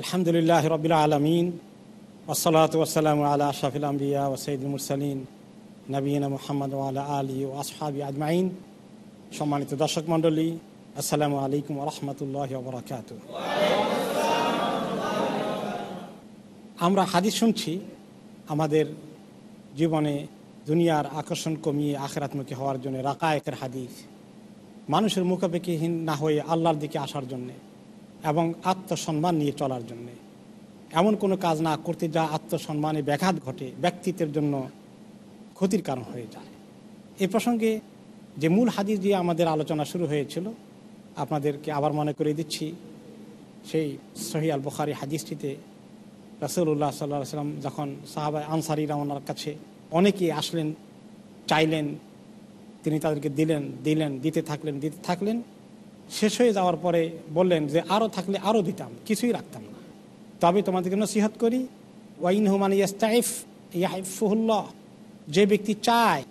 আলহামদুলিল্লাহ রবিল আলমিন ওসলাত ওসালাম আলা আশাফিল আম্বিয়া ও সঈদুল মুরসালিন নবীন মোহাম্মদ আলা আলী ও আসহাবি আজমাইন। সম্মানিত দর্শক মণ্ডলী, আসসালামু আলাইকুম রহমতুল্লাহ বরাকাত আমরা হাদিস শুনছি, আমাদের জীবনে দুনিয়ার আকর্ষণ কমিয়ে আখরাতমুখী হওয়ার জন্য রাকায়কের হাদিস। মানুষের মুখাপেক্ষিহীন না হয়ে আল্লাহর দিকে আসার জন্যে। এবং আত্মসম্মান নিয়ে চলার জন্যে। এমন কোনো কাজ না করতে যা আত্মসম্মানে ব্যাঘাত ঘটে, ব্যক্তিত্বের জন্য ক্ষতির কারণ হয়ে যায়। এ প্রসঙ্গে যে মূল হাদিস দিয়ে আমাদের আলোচনা শুরু হয়েছিল, আপনাদেরকে আবার মনে করে দিচ্ছি, সেই সহি আল বুখারি হাদিসটিতে রাসুল্লাহ সাল্লাহ সাল্লাম যখন সাহাবাই আনসারিরা ওনার কাছে অনেকেই আসলেন, চাইলেন, তিনি তাদেরকে দিলেন দিলেন, দিতে থাকলেন দিতে থাকলেন শেষ হয়ে যাওয়ার পরে বললেন যে আরও থাকলে আরও দিতাম, কিছুই রাখতাম না। তবে তোমাদেরকে নসিহত করি ওয়াইন হুমান ইয়াস্তাইফ ইয়াহিফুল্লাহ যে ব্যক্তি চায়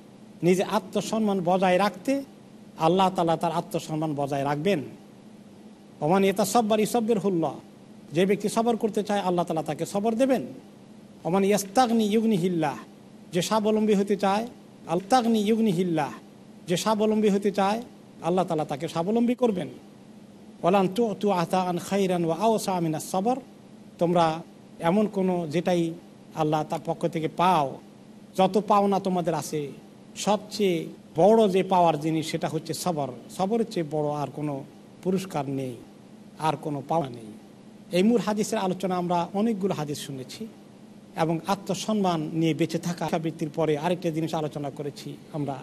নিজে আত্মসম্মান বজায় রাখতে, আল্লাহ তালা তার আত্মসম্মান বজায় রাখবেন। ওমান এটা সব্বার ইসব্বের হুল্লাহ যে ব্যক্তি সবর করতে চায়, আল্লাহ তালা তাকে সবর দেবেন। ওমান ইয়াস্তাগনি ইউগনি হিল্লাহ যে স্বাবলম্বী হতে চায় আলতাগনি ইউগনি হিল্লাহ যে স্বাবলম্বী হতে চায় আল্লাহ তালা তাকে স্বাবলম্বী করবেন। ওলান তু তু আতা আন খাইরান ও আওসা আমিনা সবর। তোমরা এমন কোনো যেটাই আল্লাহ তার পক্ষ থেকে পাও, যত পাওনা তোমাদের আছে, সবচেয়ে বড় যে পাওয়ার জিনিস সেটা হচ্ছে সবর। সবরের চেয়ে বড় আর কোনো পুরস্কার নেই, আর কোনো পাওয়া নেই। এই মূল হাদিসের আলোচনা আমরা অনেকগুলো হাদিস শুনেছি এবং আত্মসম্মান নিয়ে বেঁচে থাকা বৃত্তির পরে আরেকটা জিনিস আলোচনা করেছি আমরা,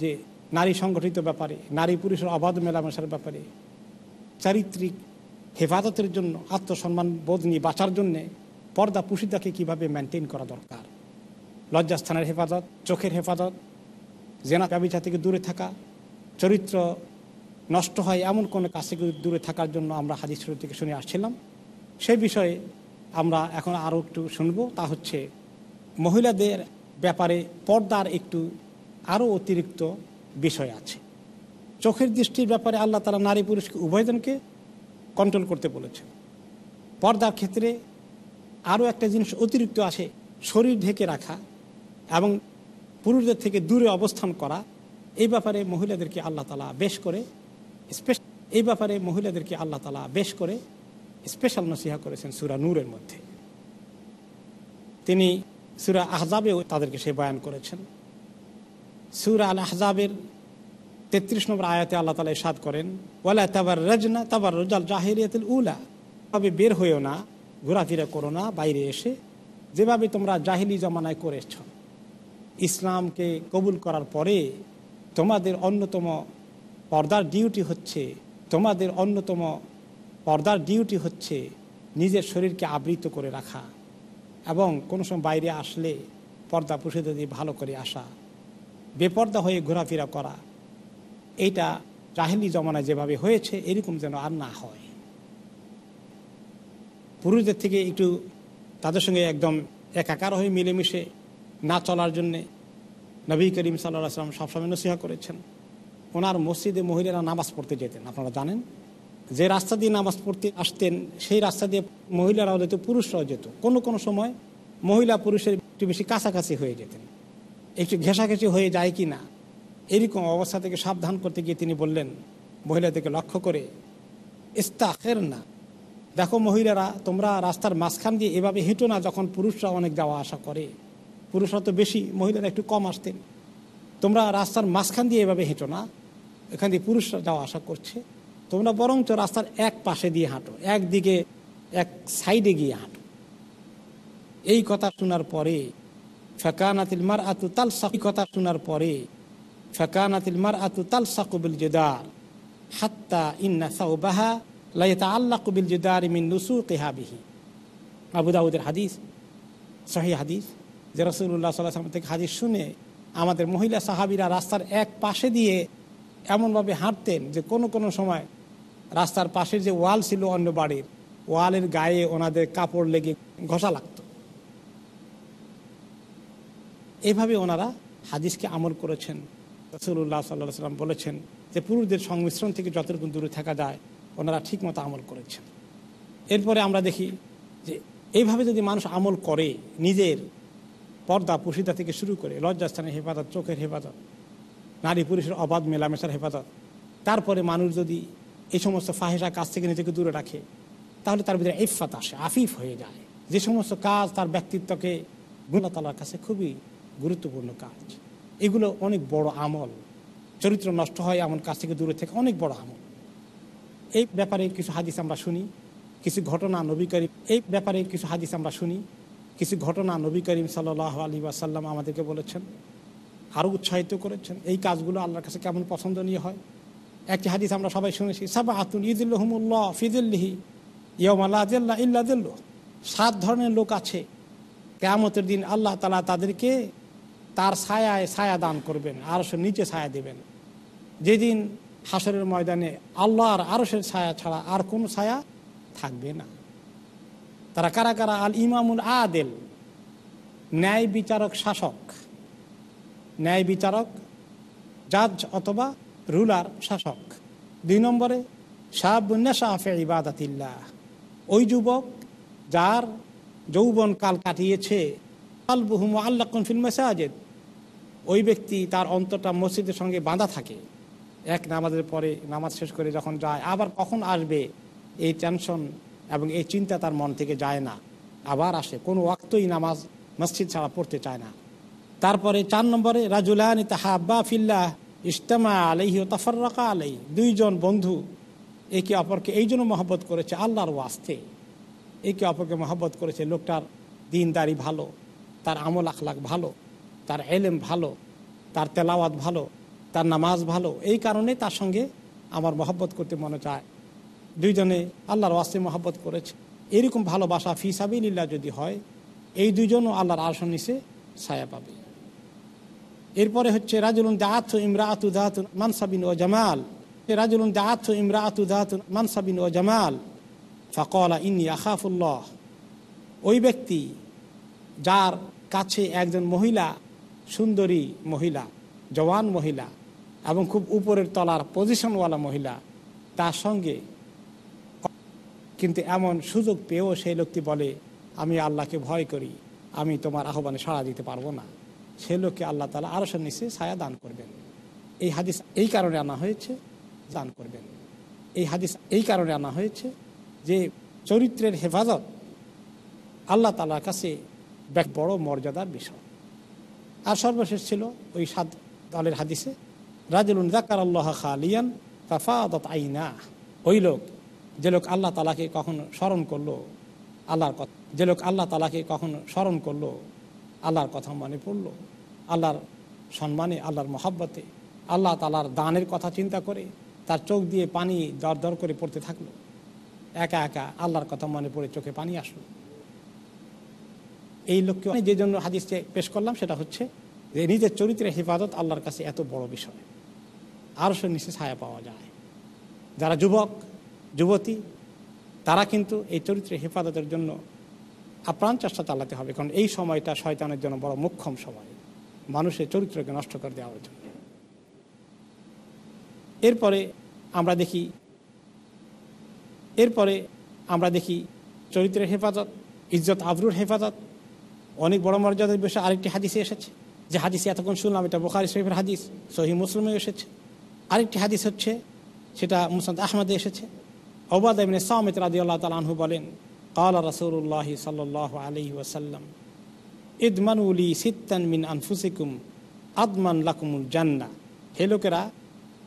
যে নারী সংগঠিত ব্যাপারে, নারী পুরুষের অবাধ মেলামেশার ব্যাপারে, চারিত্রিক হেফাজতের জন্য আত্মসম্মান বোধ নিয়ে বাঁচার জন্যে পর্দা পুষিদাকে কীভাবে মেনটেন করা দরকার? লজ্জাস্থানের হেফাজত, চোখের হেফাজত, জেনা ব্যবচা থেকে দূরে থাকা, চরিত্র নষ্ট হয় এমন কোনো কাজ থেকে দূরে থাকার জন্য আমরা হাদিস শুরু থেকে শুনে আসছিলাম। সেই বিষয়ে আমরা এখন আরও একটু শুনব, তা হচ্ছে মহিলাদের ব্যাপারে পর্দার একটু আরও অতিরিক্ত বিষয় আছে। চোখের দৃষ্টির ব্যাপারে আল্লাহ তালা নারী পুরুষকে, উভয়জনকে কন্ট্রোল করতে বলেছেন। পর্দার ক্ষেত্রে আরও একটা জিনিস অতিরিক্ত আসে, শরীর ঢেকে রাখা এবং পুরুষদের থেকে দূরে অবস্থান করা। এই ব্যাপারে মহিলাদেরকে আল্লাহ তালা বেশ করে স্পেশাল এই ব্যাপারে মহিলাদেরকে আল্লাহ তালা বেশ করে স্পেশাল নসিহা করেছেন সুরা নূরের মধ্যে। তিনি সুরা আহজাবেও তাদেরকে সে বয়ান করেছেন। সুরা আল আহজাবের তেত্রিশ নম্বর আয়াতে আল্লাহ তালা ইসাদ করেন, ওয়ালা তাবার রজনা তাবার রোজাল জাহিরিয়াতুল উলা তবে বের হয়েও না, ঘোরাফেরা করো না, বাইরে এসে যেভাবে তোমরা জাহিলি জমানায় করেছ। ইসলামকে কবুল করার পরে তোমাদের অন্যতম পর্দার ডিউটি হচ্ছে, তোমাদের অন্যতম পর্দার ডিউটি হচ্ছে নিজের শরীরকে আবৃত করে রাখা এবং কোনো সময় বাইরে আসলে পর্দা পুষিতে দিয়ে ভালো করে আসা। বেপর্দা হয়ে ঘোরাফেরা করা। এইটা জাহিলি জমানায় যেভাবে হয়েছে, এরকম যেন আর না হয়। পুরুষদের থেকে একটু তাদের সঙ্গে একদম একাকার হয়ে মিলেমিশে না চলার জন্যে নবী করিম সাল্লাহ আসলাম সবসময় নসিহা করেছেন। ওনার মসজিদে মহিলারা নামাজ পড়তে যেতেন, আপনারা জানেন? যে রাস্তা দিয়ে নামাজ পড়তে আসতেন, সেই রাস্তা দিয়ে মহিলারাও যেত, পুরুষরাও যেত। কোনো কোনো সময় মহিলা পুরুষের একটু বেশি কাছাকাছি হয়ে যেতেন। একটু ঘেঁষাঘেঁষি হয়ে যায় কি না? এরকম অবস্থা থেকে সাবধান করতে গিয়ে তিনি বললেন, মহিলাদেরকে লক্ষ্য করে ইস্তাখের না দেখো মহিলারা, তোমরা রাস্তার মাঝখান দিয়ে এভাবে হেঁটো না যখন পুরুষরা অনেক যাওয়া আসা করে। পুরুষরা তো বেশি, মহিলারা একটু কম আসতেন। তোমরা রাস্তার মাঝখান দিয়ে এভাবে হেঁটো না, এখান দিয়ে পুরুষরা যাওয়া আসা করছে। তোমরা বরঞ্চ রাস্তার এক পাশে দিয়ে হাঁটো, একদিকে, এক সাইডে গিয়ে হাঁটো। এই কথা শোনার পরে ফেকানাতিল মার আতু তাল কথা শোনার পরে ফেকানাতিল মার আতু তাল সাকুবিল জেদার, হাত্তা ইন্না সাউবাহা লাইতা আল্লাহ কবিল জেদার মিন লুসু কেহাবিহি আবুদাউদের হাদিস সহি হাদিস, যে রসুল্লাহ সাল্লাহ থেকে হাদিস শুনে আমাদের মহিলা সাহাবিরা রাস্তার এক পাশে দিয়ে এমনভাবে হাঁটতেন যে কোনো কোনো সময় রাস্তার পাশের যে ওয়াল ছিল অন্য বাড়ির, ওয়ালের গায়ে ওনাদের কাপড় লেগে ঘষা লাগত। এইভাবে ওনারা হাদিসকে আমল করেছেন। রসুল্লাহ সাল্লাহ সাল্লাম বলেছেন যে পুরুষদের সংমিশ্রণ থেকে যতটুকু দূরে থাকা যায়, ওনারা ঠিকমতো আমল করেছেন। এরপরে আমরা দেখি যে এইভাবে যদি মানুষ আমল করে, নিজের পর্দা পুষিদা থেকে শুরু করে লজ্জাস্থানের হেফাজত, চোখের হেফাজত, নারী পুরুষের অবাধ মেলামেশার হেফাজত, তারপরে মানুষ যদি এই সমস্ত ফাহেসা কাজ থেকে নিজেকে দূরে রাখে, তাহলে তার ভিতরে ইফাত আসে, আফিফ হয়ে যায়। যে সমস্ত কাজ তার ব্যক্তিত্বকে গুণতালার কাছে খুবই গুরুত্বপূর্ণ কাজ। এগুলো অনেক বড় আমল। চরিত্র নষ্ট হয় এমন কাজ থেকে দূরে থেকে অনেক বড় আমল। এই ব্যাপারে কিছু হাদিস আমরা শুনি, কিছু ঘটনা নবী করিম, এই ব্যাপারে কিছু হাদিস আমরা শুনি, কিছু ঘটনা নবী করিম সাল্লাহ আলী ওয়াসাল্লাম আমাদেরকে বলেছেন আরও উৎসাহিত করেছেন, এই কাজগুলো আল্লাহর কাছে কেমন পছন্দনীয় হয়? একটি হাদিস আমরা সবাই শুনেছি সাবা আতুন ঈদুল্লাহমুল্লাহ ফিদুল্লিহি ইয়ম আল্লাহ ইল্লা দিল্ল সাত ধরনের লোক আছে। কেয়ামতের দিন আল্লাহ তালা তাদেরকে তার ছায়ায় ছায়া দান করবেন, আরশের নিচে ছায়া দেবেন। যেদিন হাসরের ময়দানে আল্লাহর আরশের ছায়া ছাড়া আর কোনো ছায়া থাকবে না। তারা কারা কারা? আল ইমামুল আদেল, ন্যায় বিচারক শাসক। ন্যায় বিচারক, জাজ অথবা রুলার শাসক। দুই নম্বরে শাহাবুন্নাশাফে ইবাদাতিল্লাহ। ওই যুবক যার যৌবন কাল কাটিয়েছে আলবুহুম আল্লাহ ফিল মেসাজেদ ওই ব্যক্তি তার অন্তরটা মসজিদের সঙ্গে বাঁধা থাকে। এক নামাজের পরে নামাজ শেষ করে যখন যায়, আবার কখন আসবে এই টেনশন এবং এই চিন্তা তার মন থেকে যায় না। আবার আসে, কোনো ওয়াক্তই নামাজ মসজিদ ছাড়া পড়তে চায় না। তারপরে চার নম্বরে, রাজুলানি তাহাব্বা ফিল্লাহ ইস্তামা আলহি ও তাফার্রাকা আলাই দুইজন বন্ধু একে অপরকে এই জন্য মহব্বত করেছে আল্লাহর ওয়াস্তে। একে অপরকে মহব্বত করেছে লোকটার দিনদারি ভালো, তার আমল আখলাক ভালো। তার এলেম ভালো, তার তেলাওয়াত ভালো, তার নামাজ ভালো, এই কারণে তার সঙ্গে আমার মহব্বত করতে মনে চায়। দুইজনে আল্লাহর ওয়াস্তে মহব্বত করেছে। এরকম ভালোবাসা ফি সাবিল্লা যদি হয়, এই দুইজনও আল্লাহর আসন নিচে ছায়া পাবে। এরপরে হচ্ছে, রাজুলুন ইমরা ইমরাআতু দাঁত মানসাবিন ও জামাল। রাজুলুন ইমরা আতু দাঁত মানসাবিন ও জামাল। ফকলা ইন্নি আখাফুল্লাহ। ওই ব্যক্তি, যার কাছে একজন মহিলা সুন্দরী মহিলা, জওয়ান মহিলা এবং খুব উপরের তলার পজিশনওয়ালা মহিলা তার সঙ্গে কিন্তু এমন সুযোগ পেয়েও সেই লোকটি বলে, আমি আল্লাহকে ভয় করি, আমি তোমার আহ্বানে সাড়া দিতে পারব না। সে লোককে আল্লাহ তালা আরও নিচে ছায়া দান করবেন। এই হাদিস এই কারণে আনা হয়েছে, দান করবেন। এই হাদিস এই কারণে আনা হয়েছে যে চরিত্রের হেফাজত আল্লাহ তালার কাছে বড় মর্যাদার বিষয়। আর সর্বশেষ ছিল ওই সাত দলের হাদিসে, রাজুলুন জাকার আল্লাহ খালিয়ান তাফাদত আইনা ওই লোক, যে লোক আল্লাহ তালাকে কখন স্মরণ করল, আল্লাহর কথা যে লোক আল্লাহ তালাকে কখন স্মরণ করল, আল্লাহর কথা মনে পড়ল, আল্লাহর সম্মানে, আল্লাহর মহাব্বতে, আল্লাহ তালার দানের কথা চিন্তা করে তার চোখ দিয়ে পানি দর দর করে পড়তে থাকল। একা একা আল্লাহর কথা মনে পড়ে চোখে পানি আসলো। এই লোককে যে জন্য হাদিসে পেশ করলাম, সেটা হচ্ছে যে নিজের চরিত্রের হেফাজত আল্লাহর কাছে এত বড় বিষয়। আরও সে নিচে ছায়া পাওয়া যায়। যারা যুবক, যুবতী, তারা কিন্তু এই চরিত্রের হেফাজতের জন্য আপ্রাণ চেষ্টা চালাতে হবে, কারণ এই সময়টা শয়তানের জন্য বড় মুখ্যম সময়, মানুষের চরিত্রকে নষ্ট করে দেওয়ার জন্য। এরপরে আমরা দেখি, এরপরে আমরা দেখি চরিত্রের হেফাজত, ইজ্জত আবরুর হেফাজত অনেক বড় মর্যাদার বিষয়ে আরেকটি হাদিসে এসেছে, যে হাদিসে এতক্ষণ শুনলাম, এটা বোখারি শরীফের হাদিস সহি মুসলিমে এসেছে। আরেকটি হাদিস হচ্ছে, সেটা মুসাদ আহমদে এসেছে। ওবাদ এমনি সামিত রাজি আল্লাহ তালহু বলেন, কাল রসুল্লাহ সাল্লাহ আলি ওয়াসাল্লাম ইদমানুলি সিত্তান মিন আনফুসিকুম, আদমান লাকুমুল জান্না হে লোকেরা,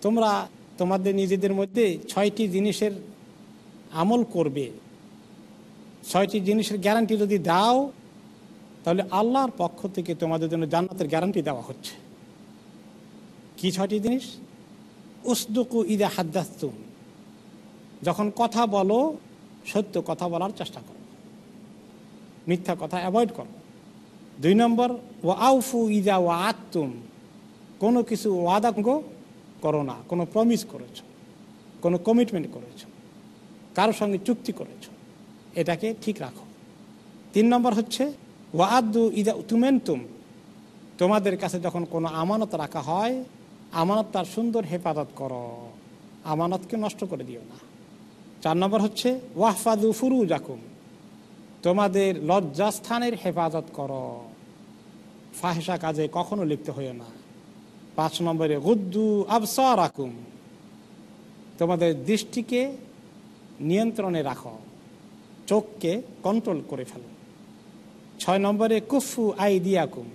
তোমরা তোমাদের নিজেদের মধ্যে ছয়টি জিনিসের আমল করবে। ছয়টি জিনিসের গ্যারান্টি যদি দাও তাহলে আল্লাহর পক্ষ থেকে তোমাদের জন্য জান্নাতের গ্যারান্টি দেওয়া হচ্ছে। কি ছয়টি জিনিস? উসদুকু ইদা হাদ্দাস্তুম যখন কথা বলো, সত্য কথা বলার চেষ্টা করো। মিথ্যা কথা অ্যাভয়েড করো। দুই নম্বর ও আউফু ইদা ও আত্তুম। কোনো কিছু ওয়াদা করো না। কোনো প্রমিস করেছ, কোনো কমিটমেন্ট করেছ কারোর সঙ্গে চুক্তি করেছ, এটাকে ঠিক রাখো। তিন নম্বর হচ্ছে ওয়াদু ইদা তুমেন্তুম তোমাদের কাছে যখন কোনো আমানত রাখা হয়, আমানত তার সুন্দর হেফাজত করো। আমানতকে নষ্ট করে দিও না। চার নম্বর হচ্ছে ওয়াহফাদু ফুরু জাকুম তোমাদের লজ্জাস্থানের হেফাজত করো। ফাহেসা কাজে কখনো লিপ্ত হইও না। পাঁচ নম্বরে, গুদ্দু আবসর আকুম তোমাদের দৃষ্টিকে নিয়ন্ত্রণে রাখো। চোখকে কন্ট্রোল করে ফেলো। ছয় নম্বরে, কুফু আই দিয়াকুম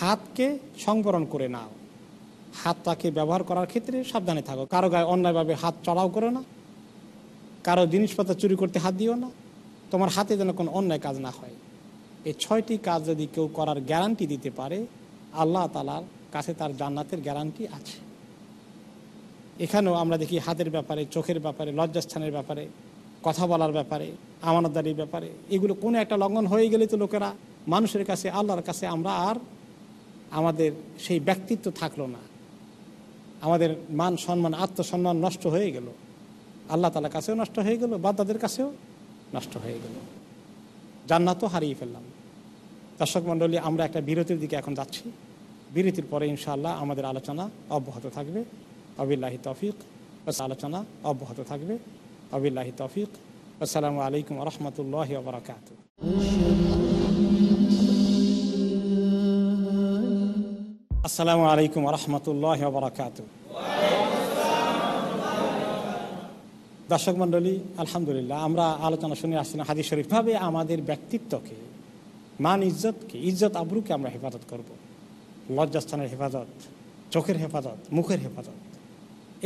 হাতকে সংবরণ করে নাও। হাতটাকে ব্যবহার করার ক্ষেত্রে সাবধানে থাকো। কারও গায়ে অন্যায়ভাবে হাত চড়াও করো না। কারও জিনিসপত্র চুরি করতে হাত দিও না। তোমার হাতে যেন কোনো অন্যায় কাজ না হয়। এই ছয়টি কাজ যদি কেউ করার গ্যারান্টি দিতে পারে, আল্লাহ তালার কাছে তার জান্নাতের গ্যারান্টি আছে। এখানেও আমরা দেখি হাতের ব্যাপারে, চোখের ব্যাপারে, লজ্জাস্থানের ব্যাপারে কথা বলার ব্যাপারে, আমানতদারির ব্যাপারে, এগুলো কোনো একটা লঙ্ঘন হয়ে গেলে তো লোকেরা মানুষের কাছে, আল্লাহর কাছে আমরা আর আমাদের সেই ব্যক্তিত্ব থাকল না। আমাদের মান সম্মান, আত্মসম্মান নষ্ট হয়ে গেল। আল্লাহ তালার কাছেও নষ্ট হয়ে গেল বাদ্দাদের কাছেও নষ্ট হয়ে গেল। জান্নাতও হারিয়ে ফেললাম। দর্শক মণ্ডলী, আমরা একটা বিরতির দিকে এখন যাচ্ছি। বিরতির পরে ইনশাআল্লাহ আমাদের আলোচনা অব্যাহত থাকবে। আবিল্লাহি তফিক। আলোচনা অব্যাহত থাকবে। আবিল্লাহি তফিক। আসসালামু আলাইকুম রহমতুল্লাহ বরকাত আসসালামু আলাইকুম রহমতুল্লাহ বরকাত দর্শক মণ্ডলী, আলহামদুলিল্লাহ, আমরা আলোচনা শুনে আসছি না হাদিস শরীফভাবে আমাদের ব্যক্তিত্বকে, মান ইজ্জতকে, ইজ্জত আবরুকে আমরা হেফাজত করব। লজ্জাস্থানের হেফাজত, চোখের হেফাজত, মুখের হেফাজত।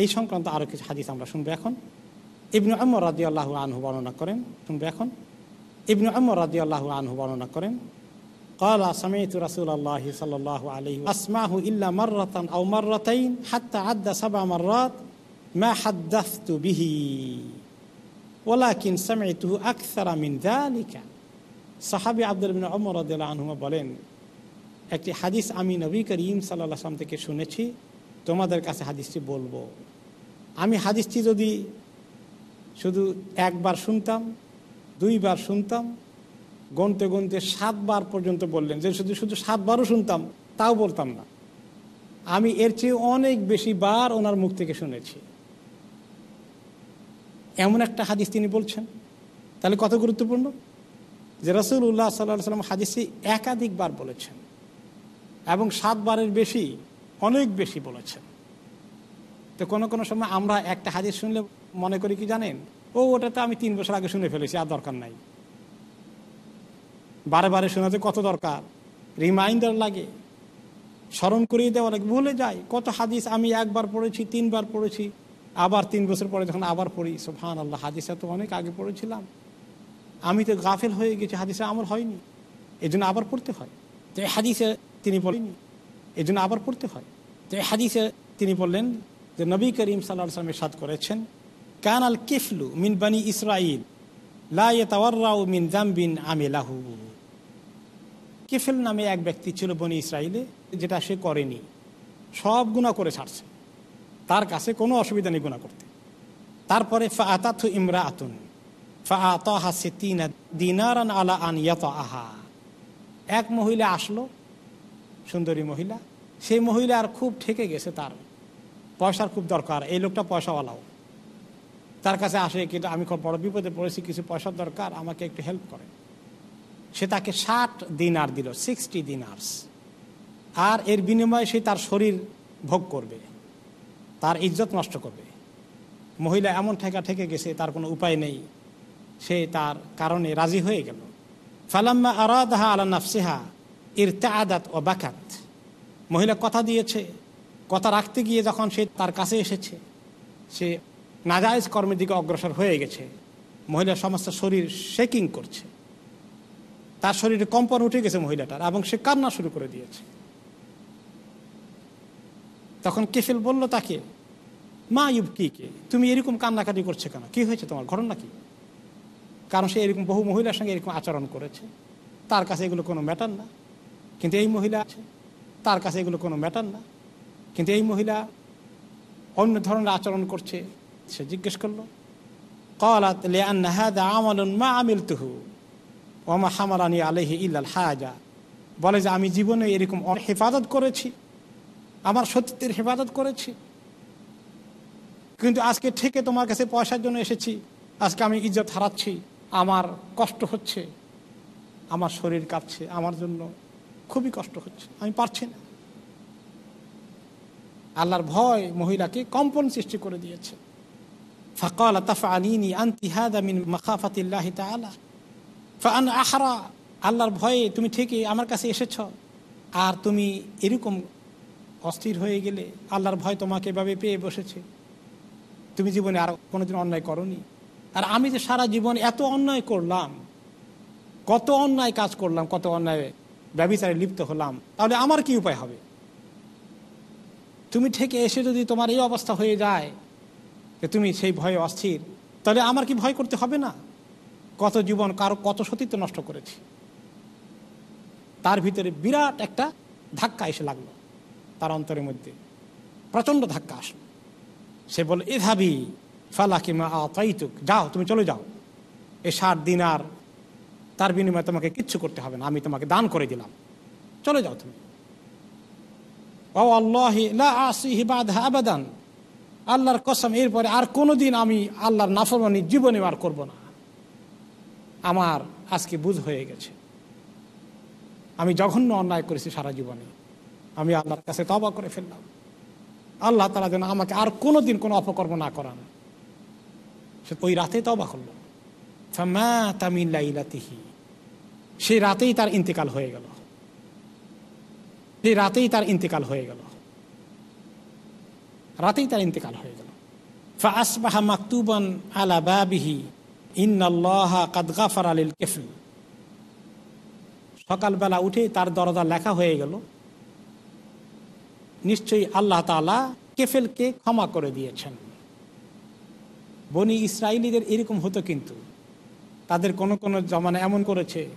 এই সংক্রান্ত আরও কিছু হাদিস আমরা শুনব এখন। ইবনু আম্মর রাজি আল্লাহ আনহু বর্ণনা করেন শুনবো এখন ইবনু আম্মর রাজি আল্লাহ আনহু বর্ণনা করেন قال سمعت رسول الله صلى الله عليه وسلم أسمعه إلا مرة أو مرتين حتى عد سبع مرات ما حدثت به ولكن سمعته أكثر من ذلك সাহাবি আব্দুল বিন অমর রদুল্লাহ আনহুমা বলেন একটি হাদিস আমি নবী করিম সাল্লাহ আসলাম থেকে শুনেছি তোমাদের কাছে হাদিসটি বলবো আমি হাদিসটি যদি শুধু একবার শুনতাম, দুইবার শুনতাম গনতে গনতে সাতবার পর্যন্ত বললেন যে শুধু শুধু সাতবারও শুনতাম, তাও বলতাম না। আমি এর চেয়ে অনেক বেশি বার ওনার মুখ থেকে শুনেছি। এমন একটা হাদিস তিনি বলছেন। তাহলে কত গুরুত্বপূর্ণ? যে রসুল উল্লাহ সাল্লাহ সাল্লাম হাদিসে একাধিকবার বলেছেন এবং সাতবারের বেশি, অনেক বেশি বলেছেন। তো কোনো কোনো সময় আমরা একটা হাদিস শুনলে মনে করি কি জানেন? ও, ওটা তো আমি তিন বছর আগে শুনে ফেলেছি, আর দরকার নাই। বারে বারে শোনাতে কত দরকার। রিমাইন্ডার লাগে। স্মরণ করিয়ে দেওয়া লাগে। ভুলে যাই, কত হাদিস আমি একবার পড়েছি, তিনবার পড়েছি, আবার তিন বছর পরে যখন আবার পড়ি সোফান আল্লাহ হাদিসা তো অনেক আগে পড়েছিলাম। আমি তো গাফেল হয়ে গেছি হাদিসে আমার হয়নি। এই জন্য আবার পড়তে হয়। তো হাদিসে তিনি বলেনি এই জন্য আবার পড়তে হয়। তো হাদিসে তিনি বললেন যে নবী করিম সাল্লাহ সাল্লামের সাদ করেছেন কান আল কিফলু মিন বানি ইসরাইল লাউ মিন জাম্বিন আমিলাহু। কিফেল নামে এক ব্যক্তি ছিল বনি ইসরায়েলে যেটা সে করেনি। সব গুণা করে ছাড়ছে। তার কাছে কোনো অসুবিধা নেই গুণা করতে। তারপরে ফা আতাথু ইমরা আতুন ফা আতাহা সে দিনারান আলা আন ইয়াত আহা এক মহিলা আসলো, সুন্দরী মহিলা। সেই মহিলা আর খুব ঠেকে গেছে তার। পয়সার খুব দরকার, এই লোকটা পয়সাওয়ালাও। তার কাছে আসে কিন্তু আমি খুব বড় বিপদে পড়েছি, কিছু পয়সার দরকার, আমাকে একটু হেল্প করে। সে তাকে ষাট দিনার দিল সিক্সটি দিনার্স। আর এর বিনিময়ে সে তার শরীর ভোগ করবে, তার ইজ্জত নষ্ট করবে। মহিলা এমন ঠেকা ঠেকে গেছে, তার কোনো উপায় নেই। সে তার কারণে রাজি হয়ে গেল। ফালাম্মা আরাদাহা আলা নাফসিহা ইরতে আদাত ও বাকাত। মহিলা কথা দিয়েছে কথা রাখতে গিয়ে যখন সে তার কাছে এসেছে, সে নাজায়জ কর্মের দিকে অগ্রসর হয়ে গেছে। মহিলার সমস্ত শরীর শেকিং করছে। তার শরীরে কম্পন উঠে গেছে মহিলাটার এবং সে কান্না শুরু করে দিয়েছে। তখন কেফিল বলল তাকে, মা ইউব কি? কে তুমি এরকম কান্নাকাটি করছে কেন? কি হয়েছে তোমার? ঘটনা কি? কারণ সে এরকম বহু মহিলার সঙ্গে এরকম আচরণ করেছে। তার কাছে এগুলো কোনো ম্যাটার না। কিন্তু এই মহিলা আছে, তার কাছে এগুলো কোনো ম্যাটার না। কিন্তু এই মহিলা অন্য ধরনের আচরণ করছে। সে জিজ্ঞেস করল, কলাত আমলুন মা ওমা হামারানি আলহি ইল্লাল হাজা বলে যে, আমি জীবনে এরকম হেফাজত করেছি, আমার সত্যের হেফাজত করেছি। কিন্তু আজকে থেকে তোমার কাছে পয়সার জন্য এসেছি, আজকে আমি ইজ্জত হারাচ্ছি, আমার কষ্ট হচ্ছে, আমার শরীর কাঁপছে, আমার জন্য খুবই কষ্ট হচ্ছে, আমি পারছি না। আল্লাহর ভয় মহিলাকে কম্পন সৃষ্টি করে দিয়েছে। ফকাল তাফালিনি আনতি হাদা মিন মাখাফাতিল্লাহি তাআলা। ফান আহরা আল্লাহর ভয়ে তুমি ঠিকই আমার কাছে এসেছ। আর তুমি এরকম অস্থির হয়ে গেলে আল্লাহর ভয় তোমাকে এভাবে পেয়ে বসেছে। তুমি জীবনে আর কোনোদিন অন্যায় করনি। আর আমি যে সারা জীবন এত অন্যায় করলাম, কত অন্যায় কাজ করলাম, কত অন্যায় ব্যবচারে লিপ্ত হলাম, তাহলে আমার কি উপায় হবে? তুমি থেকে এসে যদি তোমার এই অবস্থা হয়ে যায় যে তুমি সেই ভয়ে অস্থির, তাহলে আমার কি ভয় করতে হবে না? কত জীবন কারও কত সতীত্ব নষ্ট করেছি। তার ভিতরে বিরাট একটা ধাক্কা এসে লাগল, তার অন্তরের মধ্যে। প্রচণ্ড ধাক্কা আসলো। সে বলে এ ভাবি ফালাকি মা আতাইতুক, যাও, তুমি চলে যাও। এ ষাট দিন আর তার বিনিময়ে তোমাকে কিচ্ছু করতে হবে না, আমি তোমাকে দান করে দিলাম। চলে যাও তুমি। আবাদান। আল্লাহর কসম, এরপরে আর কোনো দিন আমি আল্লাহর নাফরমানি জীবনে আর করব না। আমার আজকে বুঝ হয়ে গেছে। আমি জঘন্য অন্যায় করেছি সারা জীবনে। আমি আল্লাহর কাছে তবা করে ফেললাম। আল্লাহ তালা যেন আমাকে আর কোনো দিন কোনো অপকর্ম না করান। সে ওই রাতে তবা করল। তামিল্লাইলাতিহি সেই রাতেই তার ইন্তেকাল হয়ে গেল। সেই রাতেই তার ইন্তেকাল হয়ে গেল। রাতেই তার ইন্তেকাল হয়ে গেল। ফাসবাহা মাকতুবান আলা বাবিহি, ইন্নাল্লাহা কাদ গাফার আলিল কেফল। সকালবেলা উঠে তার দরজা লেখা হয়ে গেল। নিশ্চয়ই আল্লাহ তালা কেফেলকে ক্ষমা করে দিয়েছেন। বনি ইসরায়েলিদের এরকম হতো কিন্তু। তাদের কোনো কোনো জমানা এমন করেছে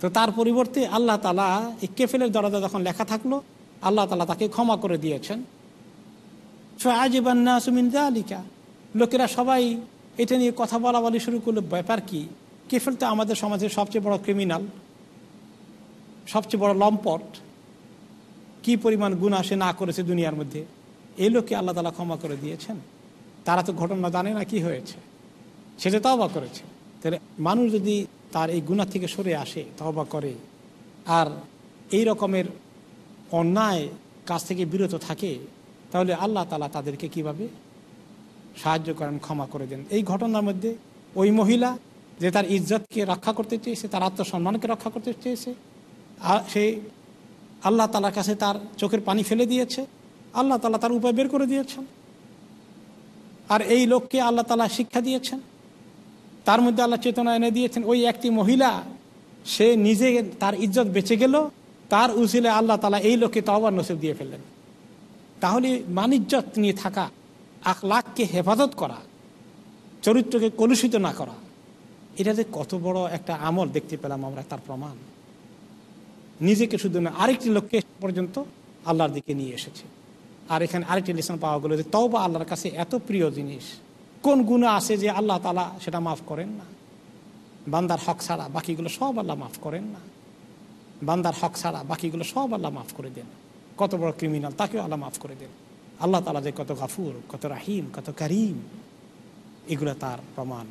তো তার পরিবর্তে আল্লাহ তালা এই কেফেলের দরজা যখন লেখা থাকল, আল্লাহ তালা তাকে ক্ষমা করে দিয়েছেন। আজীবান্না সুমিন্দা আলিকা লোকেরা সবাই এটা নিয়ে কথা বলা বলি শুরু করল, ব্যাপার কি? কেফেল তো আমাদের সমাজের সবচেয়ে বড় ক্রিমিনাল সবচেয়ে বড় লম্পট। কি পরিমাণ গুণা সে না করেছে দুনিয়ার মধ্যে? এই লোককে আল্লাহ তালা ক্ষমা করে দিয়েছেন। তারা তো ঘটনা জানে না কি হয়েছে। সেটা তবা করেছে। তাহলে মানুষ যদি তার এই গুণা থেকে সরে আসে তবা করে। আর এই রকমের অন্যায় কাছ থেকে বিরত থাকে, তাহলে আল্লাহ তালা তাদেরকে কীভাবে সাহায্য করেন, ক্ষমা করে দেন? এই ঘটনার মধ্যে ওই মহিলা যে তার ইজ্জতকে রক্ষা করতে চেয়েছে, তার আত্মসম্মানকে রক্ষা করতে চেয়েছে, আর সে আল্লাহ তালার কাছে তার চোখের পানি ফেলে দিয়েছে, আল্লাহ তালা তার উপায় বের করে দিয়েছেন। আর এই লোককে আল্লাহ তালা শিক্ষা দিয়েছেন। তার মধ্যে আল্লাহ চেতনা এনে দিয়েছেন, ওই একটি মহিলা, সে নিজে তার ইজ্জত বেঁচে গেল, তার উচিলে আল্লাহ তালা এই লোককে তবার নসিব দিয়ে ফেললেন। তাহলে মানিজ্জত নিয়ে থাকা আখলাখকে হেফাজত করা, চরিত্রকে কলুষিত না করা, এটা যে কত বড় একটা আমল দেখতে পেলাম আমরা, তার প্রমাণ। নিজেকে শুধু না, আরেকটি লোককে পর্যন্ত আল্লাহর দিকে নিয়ে এসেছে। আর এখানে আরেকটি লেসন পাওয়া গেলো যে তওবা আল্লাহর কাছে এত প্রিয় জিনিস। কোন গুণা আছে যে আল্লাহ তালা সেটা মাফ করেন না? বান্দার হক ছাড়া বাকিগুলো সব আল্লাহ মাফ করেন না। বান্দার হক ছাড়া বাকিগুলো সব আল্লাহ মাফ করে দেন। কত বড় ক্রিমিনাল তাকেও আল্লাহ মাফ করে দেন। আল্লাহ তালা যে কত গাফুর, কত রাহিম, কত করিম, এগুলো তার প্রমাণ।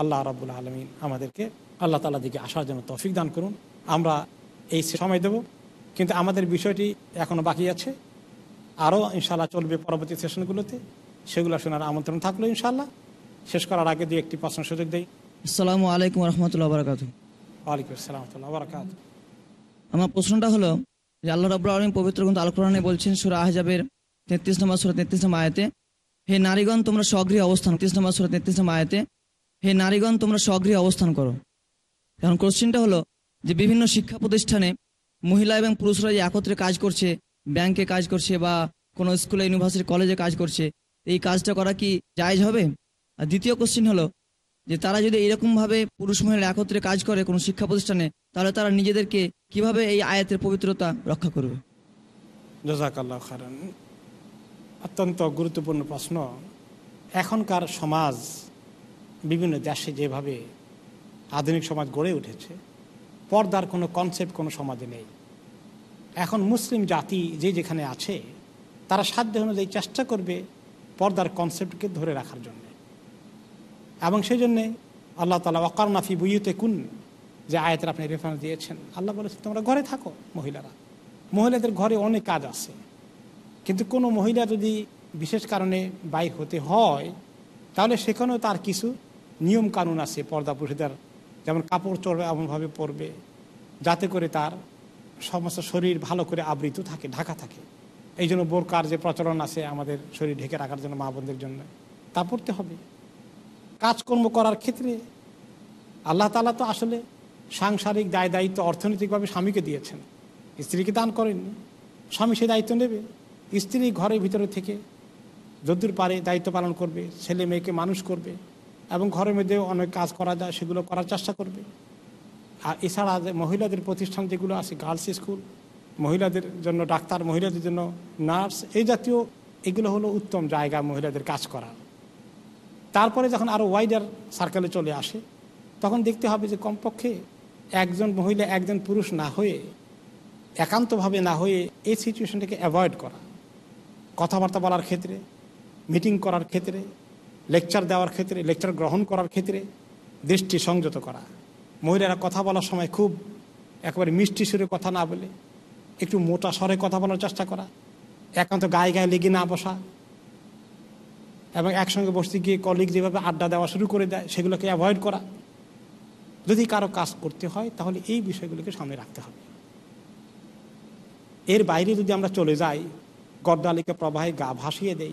আল্লাহ রাবুল আলমিন আমাদেরকে আল্লাহ তালা দিকে আসার জন্য তৌফিক দান করুন। আমরা এই সময় দেব, কিন্তু আমাদের বিষয়টি এখনও বাকি আছে। আরও ইনশাল্লাহ চলবে পরবর্তী সেশনগুলোতে সেগুলো শোনার আমন্ত্রণ থাকল ইনশাল্লাহ শেষ করার আগে দিয়ে একটি প্রশ্ন সুযোগ দেই। আসসালামু আলাইকুম রহমতুল্লাহ বারাকাত ওয়ালাইকুম আসসালাম বারাকাত আমার প্রশ্নটা হলো যে আল্লাহ রব আলম পবিত্র গ্রন্থ আল কোরআনে বলছেন সুরা আহজাবের তেত্রিশ নম্বর সুরা তেত্রিশ নম্বর আয়াতে হে নারীগণ তোমরা স্বগৃহে অবস্থান তেত্রিশ নম্বর সুরা তেত্রিশ নম্বর আয়াতে হে নারীগণ তোমরা স্বগৃহে অবস্থান করো। এখন কোশ্চেনটা হলো যে বিভিন্ন শিক্ষা প্রতিষ্ঠানে মহিলা এবং পুরুষরা যে একত্রে কাজ করছে ব্যাংকে কাজ করছে বা কোনো স্কুলে ইউনিভার্সিটি কলেজে কাজ করছে এই কাজটা করা কি জায়জ হবে? আর দ্বিতীয় কোশ্চেন হলো যে তারা যদি এরকমভাবে পুরুষ মহিলা একত্রে কাজ করে কোনো শিক্ষা প্রতিষ্ঠানে, তাহলে তারা নিজেদেরকে কীভাবে এই আয়াতের পবিত্রতা রক্ষা করবে? অত্যন্ত গুরুত্বপূর্ণ প্রশ্ন। এখনকার সমাজ, বিভিন্ন দেশে যেভাবে আধুনিক সমাজ গড়ে উঠেছে, পর্দার কোনো কনসেপ্ট কোনো সমাজে নেই। এখন মুসলিম জাতি যে যেখানে আছে, তারা সাধ্য অনুযায়ী চেষ্টা করবে পর্দার কনসেপ্টকে ধরে রাখার জন্য। এবং সেই জন্যে আল্লাহ তালা ওয়াকারনাফি বুইতে কুন যে আয়াতের আপনি রেফারেন্স দিয়েছেন। আল্লাহ বলেছেন, তোমরা ঘরে থাকো মহিলারা। মহিলাদের ঘরে অনেক কাজ আছে। কিন্তু কোনো মহিলা যদি বিশেষ কারণে বাইর হতে হয়, তাহলে সেখানেও তার কিছু নিয়ম কানুন আছে পর্দা পুরুষদের। যেমন কাপড় চড়বে, এমনভাবে পরবে। যাতে করে তার সমস্ত শরীর ভালো করে আবৃত থাকে, ঢাকা থাকে। এই জন্য বোরকার যে প্রচলন আছে আমাদের শরীর ঢেকে রাখার জন্য মা বোনদের জন্য। তা পড়তে হবে। কাজকর্ম করার ক্ষেত্রে আল্লাহ তালা তো আসলে সাংসারিক দায় দায়িত্ব অর্থনৈতিকভাবে স্বামীকে দিয়েছেন। স্ত্রীকে দান করেননি। স্বামী সে দায়িত্ব নেবে। স্ত্রী ঘরের ভিতরে থেকে যদ্দূর পারে দায়িত্ব পালন করবে, ছেলে মেয়েকে মানুষ করবে এবং ঘরের মধ্যে অনেক কাজ করা যায়, সেগুলো করার চেষ্টা করবে। আর এছাড়া মহিলাদের প্রতিষ্ঠান যেগুলো আছে গার্লস স্কুল মহিলাদের জন্য, ডাক্তার মহিলাদের জন্য, নার্স, এই জাতীয় এগুলো হলো উত্তম জায়গা মহিলাদের কাজ করার তারপরে যখন আরও ওয়াইডার সার্কেলে চলে আসে, তখন দেখতে হবে যে কমপক্ষে একজন মহিলা, একজন পুরুষ না হয়ে, একান্তভাবে না হয়ে এই সিচুয়েশনটাকে অ্যাভয়েড করা। কথাবার্তা বলার ক্ষেত্রে মিটিং করার ক্ষেত্রে লেকচার দেওয়ার ক্ষেত্রে লেকচার গ্রহণ করার ক্ষেত্রে দৃষ্টি সংযত করা। মহিলারা কথা বলার সময় খুব একেবারে মিষ্টি সুরে কথা না বলে একটু মোটা স্বরে কথা বলার চেষ্টা করা। একান্ত গায়ে গায়ে লেগে না বসা। এবং একসঙ্গে বসতে গিয়ে কলিগ যেভাবে আড্ডা দেওয়া শুরু করে দেয়, সেগুলোকে অ্যাভয়েড করা। যদি কারও কাজ করতে হয়, তাহলে এই বিষয়গুলোকে সামনে রাখতে হবে। এর বাইরে যদি আমরা চলে যাই গদ্দালিকে প্রবাহে গা ভাসিয়ে দেই,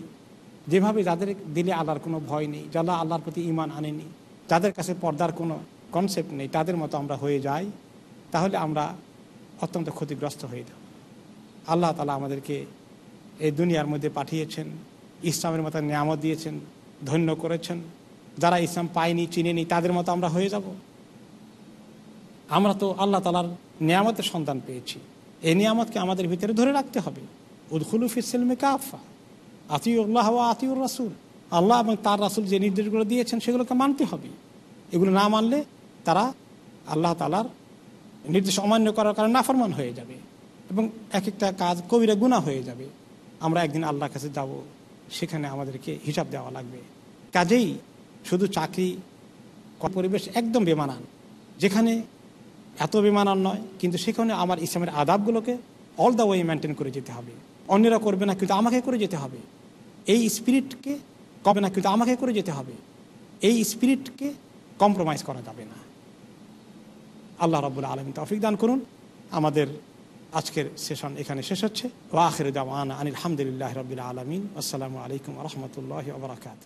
যেভাবে যাদের দিলে আল্লাহর কোনো ভয় নেই, যারা আল্লাহর প্রতি ইমান আনেনি, যাদের কাছে পর্দার কোনো কনসেপ্ট নেই, তাদের মতো আমরা হয়ে যাই, তাহলে আমরা অত্যন্ত ক্ষতিগ্রস্ত হয়ে যাব আল্লাহ তালা আমাদেরকে এই দুনিয়ার মধ্যে পাঠিয়েছেন, ইসলামের মতো নিয়ামত দিয়েছেন, ধন্য করেছেন। যারা ইসলাম পায়নি, চিনেনি, তাদের মতো আমরা হয়ে যাব। আমরা তো আল্লাহ তালার নিয়ামতের সন্তান পেয়েছি। এই নিয়ামতকে আমাদের ভিতরে ধরে রাখতে হবে। উদ্খুলু ফিসেলমে কাফা আতিউল্লাহ আতিউর রাসুল। আল্লাহ এবং তার রাসুল যে নির্দেশগুলো দিয়েছেন, সেগুলোকে মানতে হবে। এগুলো না মানলে তারা আল্লাহ তালার নির্দেশ অমান্য করার কারণে নাফরমান হয়ে যাবে এবং এক একটা কাজ কবিরা গুণা হয়ে যাবে। আমরা একদিন আল্লাহর কাছে যাব, সেখানে আমাদেরকে হিসাব দেওয়া লাগবে। কাজেই শুধু চাকরি, পরিবেশ একদম বেমানান। যেখানে এত বেমানান নয়, কিন্তু সেখানে আমার ইসলামের আদাবগুলোকে অল দ্য ওয়ে মেনটেন করে যেতে হবে। অন্যরা করবে না, কিন্তু আমাকে করে যেতে হবে। এই স্পিরিটকে কবে না, কিন্তু আমাকে করে যেতে হবে। এই স্পিরিটকে কম্প্রোমাইজ করা যাবে না। আল্লাহ রাবুল আলমিন তৌফিক দান করুন। আমাদের আজকের সেশন এখানে শেষ হচ্ছে। ওয়াখির দাওয়ান আনিল হামদুলিল্লাহ রবিল আলমিন। আসসালামু আলাইকুম রহমতুল্লাহ ওবরাকাত